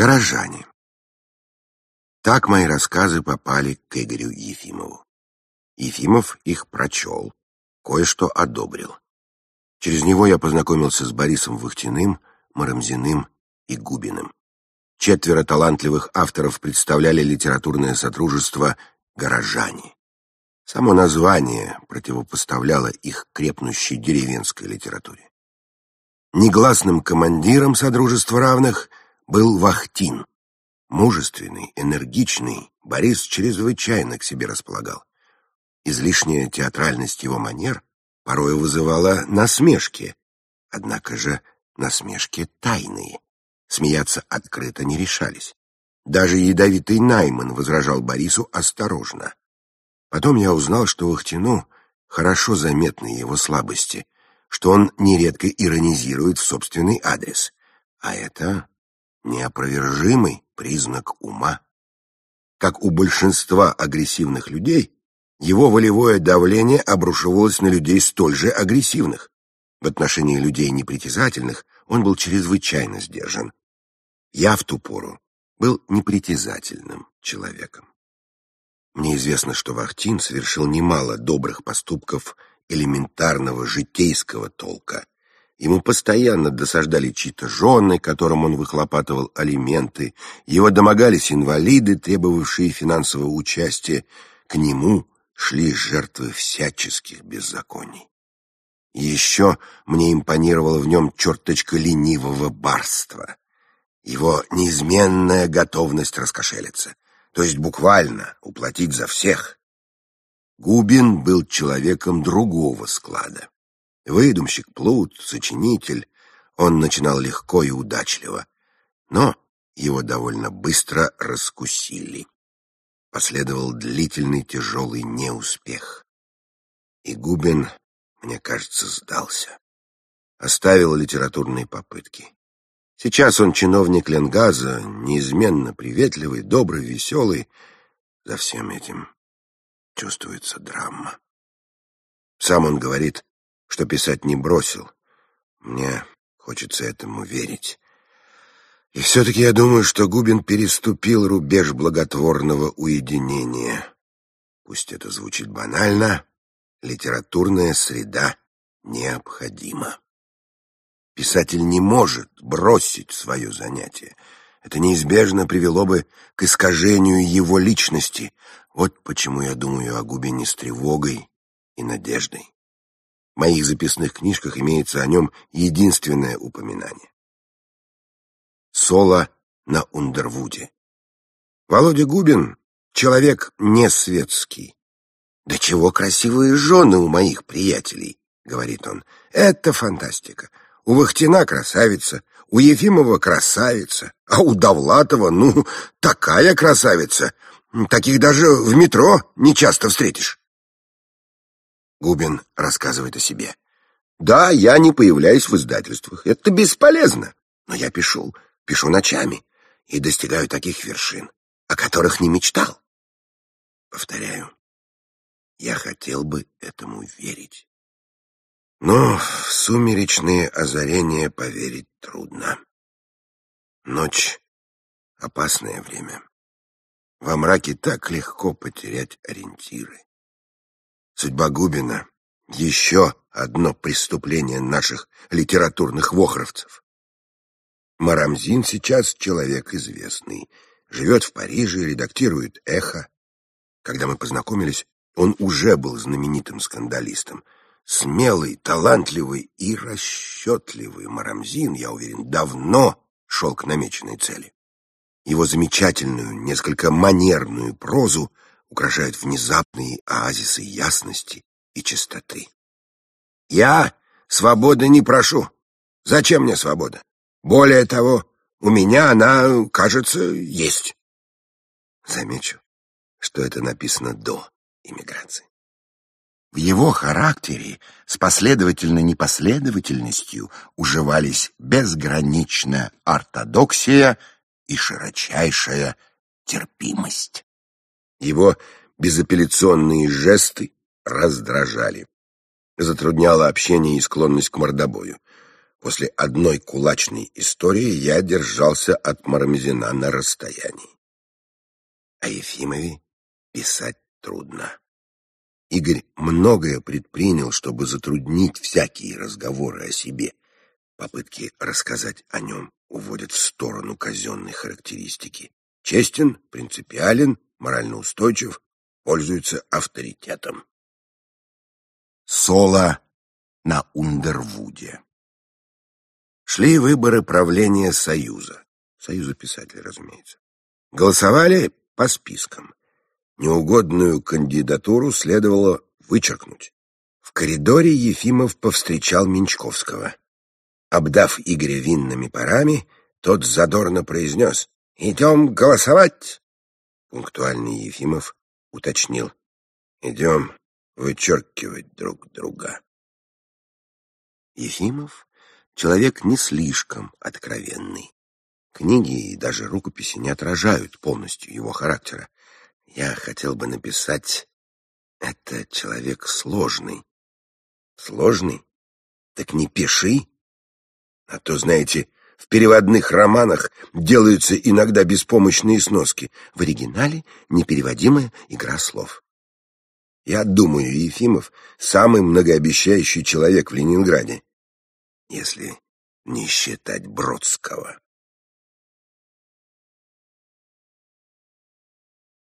Горожане. Так мои рассказы попали к Игорю Ефимову. Ефимов их прочел, кое-что одобрил. Через него я познакомился с Борисом Вахтиным, Марамзиным и Губиным. Четверо талантливых авторов представляли литературное сотрудничество «Горожане». Само название противопоставляло их крепнущей деревенской литературе. Негласным командиром Содружества равных был Вахтин. Мужественный, энергичный, Борис чрезвычайно к себе располагал. Излишняя театральность его манер порой вызывала насмешки, однако же насмешки тайные. Смеяться открыто не решались. Даже ядовитый Найман возражал Борису осторожно. Потом я узнал, что Вахтину хорошо заметны его слабости, что он нередко иронизирует в собственный адрес, а это неопровержимый признак ума. Как у большинства агрессивных людей, его волевое давление обрушивалось на людей столь же агрессивных. В отношении людей непритязательных он был чрезвычайно сдержан. Я в ту пору был непритязательным человеком. Мне известно, что Вахтин совершил немало добрых поступков элементарного житейского толка. Ему постоянно досаждали чьи-то жены, которым он выхлопатывал алименты. Его домогались инвалиды, требовавшие финансового участия. К нему шли жертвы всяческих беззаконий. Еще мне импонировала в нем черточка ленивого барства. Его неизменная готовность раскошелиться то есть буквально уплатить за всех. Губин был человеком другого склада. Выдумщик, плут, сочинитель, он начинал легко и удачливо, но его довольно быстро раскусили. Последовал длительный тяжелый неуспех. И Губин, мне кажется, сдался. Оставил литературные попытки. Сейчас он чиновник Ленгаза, неизменно приветливый, добрый, веселый. За всем этим чувствуется драма. Сам он говорит, что писать не бросил. Мне хочется этому верить. И все-таки я думаю, что Губин переступил рубеж благотворного уединения. Пусть это звучит банально, литературная среда необходима. Писатель не может бросить свое занятие. Это неизбежно привело бы к искажению его личности. Вот почему я думаю о Губине с тревогой и надеждой. Моих записных книжках имеется о нем единственное упоминание. Соло на Ундервуде. Володя Губин — человек не светский. «Да чего красивые жены у моих приятелей!» — говорит он. «Это фантастика. У Вахтина красавица, у Ефимова красавица, а у Довлатова, ну, такая красавица. Таких даже в метро не часто встретишь. Губин рассказывает о себе. Да, я не появляюсь в издательствах. Это бесполезно. Но я пишу, пишу ночами и достигаю таких вершин, о которых не мечтал. Повторяю, я хотел бы этому верить. Но в сумеречные озарения поверить трудно. Ночь — опасное время. Во мраке так легко потерять ориентиры. Судьба Губина — еще одно преступление наших литературных вохровцев. Марамзин сейчас человек известный, живет в Париже, редактирует «Эхо». Когда мы познакомились, он уже был знаменитым скандалистом — Смелый, талантливый и расчетливый Марамзин, я уверен, давно шел к намеченной цели. Его замечательную, несколько манерную прозу украшают внезапные оазисы ясности и чистоты. Я свободы не прошу. Зачем мне свобода? Более того, у меня она, кажется, есть. Замечу, что это написано до иммиграции. В его характере с последовательной непоследовательностью уживались безграничная ортодоксия и широчайшая терпимость. Его безапелляционные жесты раздражали. Затрудняло общение и склонность к мордобою. После одной кулачной истории я держался от Мармезина на расстоянии. О Ефимове писать трудно. Игорь многое предпринял, чтобы затруднить всякие разговоры о себе. Попытки рассказать о нем уводят в сторону казенной характеристики. Честен, принципиален, морально устойчив, пользуется авторитетом. Соло на Ундервуде. Шли выборы правления Союза. Союза писателей, разумеется. Голосовали по спискам. Неугодную кандидатуру следовало вычеркнуть. В коридоре Ефимов повстречал Менчковского. Обдав Игоря винными парами, тот задорно произнес «Идем голосовать!» Пунктуальный Ефимов уточнил «Идем вычеркивать друг друга». Ефимов — человек не слишком откровенный. Книги и даже рукописи не отражают полностью его характера. Я хотел бы написать «Это человек сложный». Сложный? Так не пиши. А то, знаете, в переводных романах делаются иногда беспомощные сноски. В оригинале непереводимая игра слов. Я думаю, Ефимов — самый многообещающий человек в Ленинграде. Если не считать Бродского.